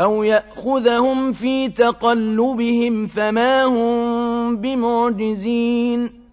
أَوْ يَأْخُذَهُمْ فِي تَقَلُّبِهِمْ فَمَا هُم بِمُعْجِزِينَ.